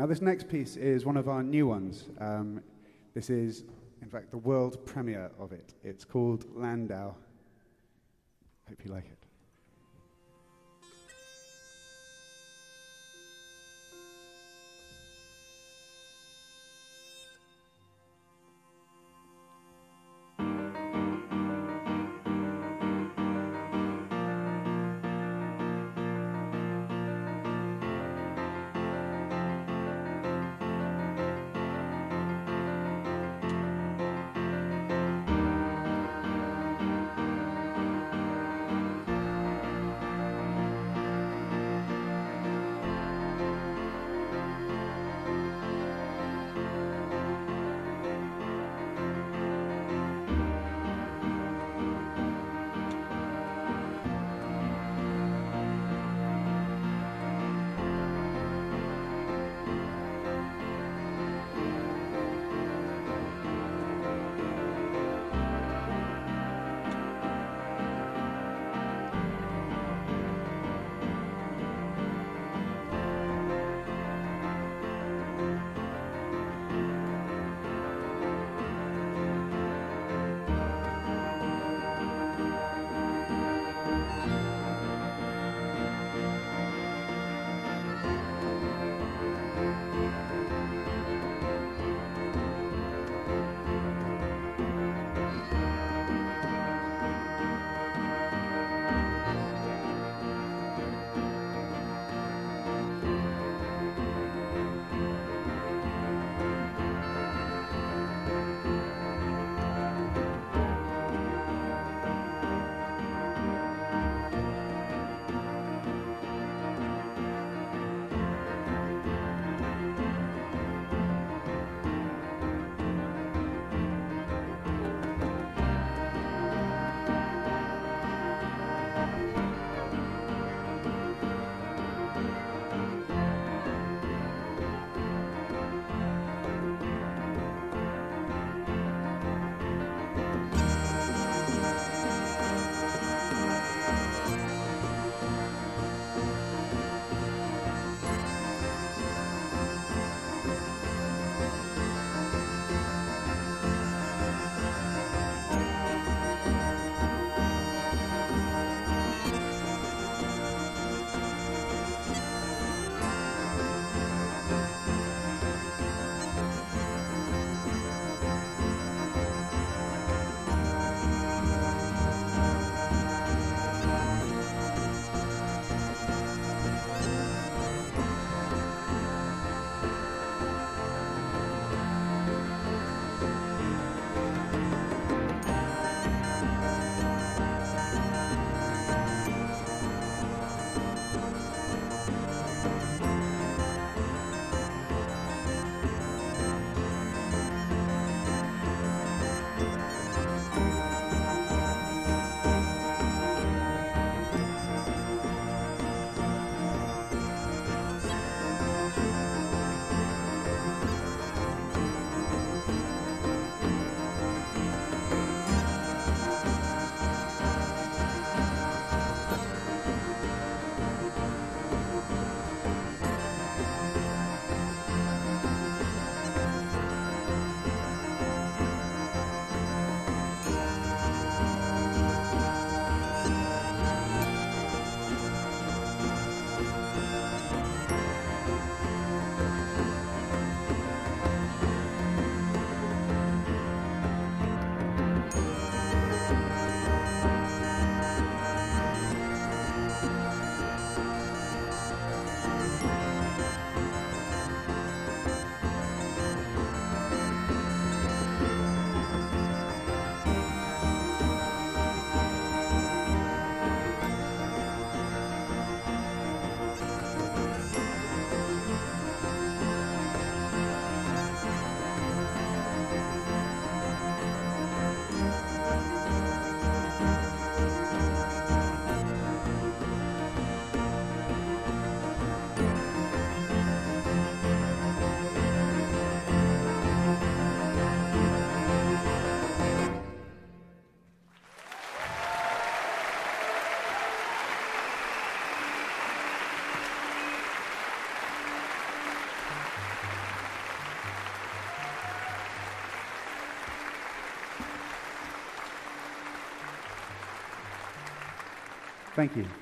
Now, this next piece is one of our new ones. Um, this is, in fact, the world premiere of it. It's called Landau. Hope you like it. Thank you.